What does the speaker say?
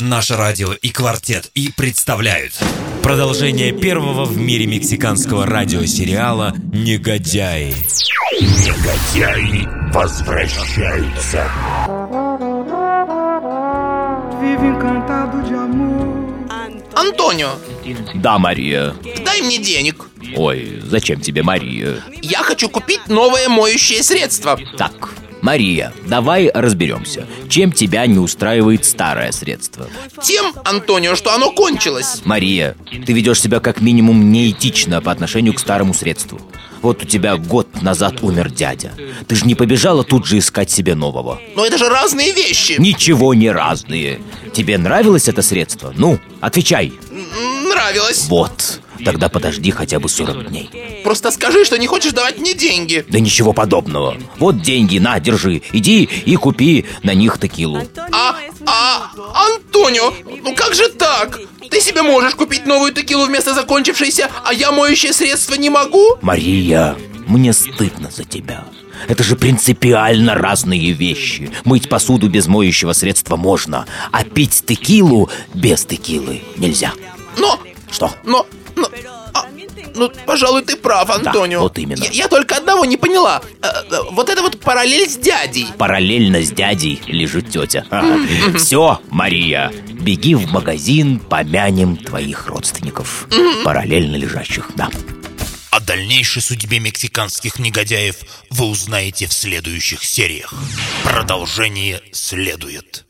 Наше радио и квартет и представляют Продолжение первого в мире мексиканского радиосериала «Негодяи». Негодяи возвращаются. Антонио, Да, Мария. дай мне денег. Ой, зачем тебе Мария? Я хочу купить новое моющее средство. Так, Мария, давай разберемся. Чем тебя не устраивает старое средство? Тем, Антонио, что оно кончилось. Мария, ты ведешь себя как минимум неэтично по отношению к старому средству. Вот у тебя год назад умер дядя. Ты же не побежала тут же искать себе нового. Но это же разные вещи. Ничего не разные. Тебе нравилось это средство? Ну, отвечай. Нравилось. Вот. Тогда подожди хотя бы 40 дней. Просто скажи, что не хочешь давать мне деньги. Да ничего подобного. Вот деньги, на, держи. Иди и купи на них текилу. А, а, Антонио, ну как же так? Ты себе можешь купить новую текилу вместо закончившейся, а я моющее средство не могу? Мария, мне стыдно за тебя. Это же принципиально разные вещи. Мыть посуду без моющего средства можно, а пить текилу без текилы нельзя. Но, Что? но, ну, пожалуй, ты прав, Антонио. вот именно. Я, я только одного не поняла. Э, вот это вот параллель с дядей. Параллельно с дядей лежит тетя. Все, Мария, беги в магазин, помянем твоих родственников. Параллельно лежащих, да. О дальнейшей судьбе мексиканских негодяев вы узнаете в следующих сериях. Продолжение следует.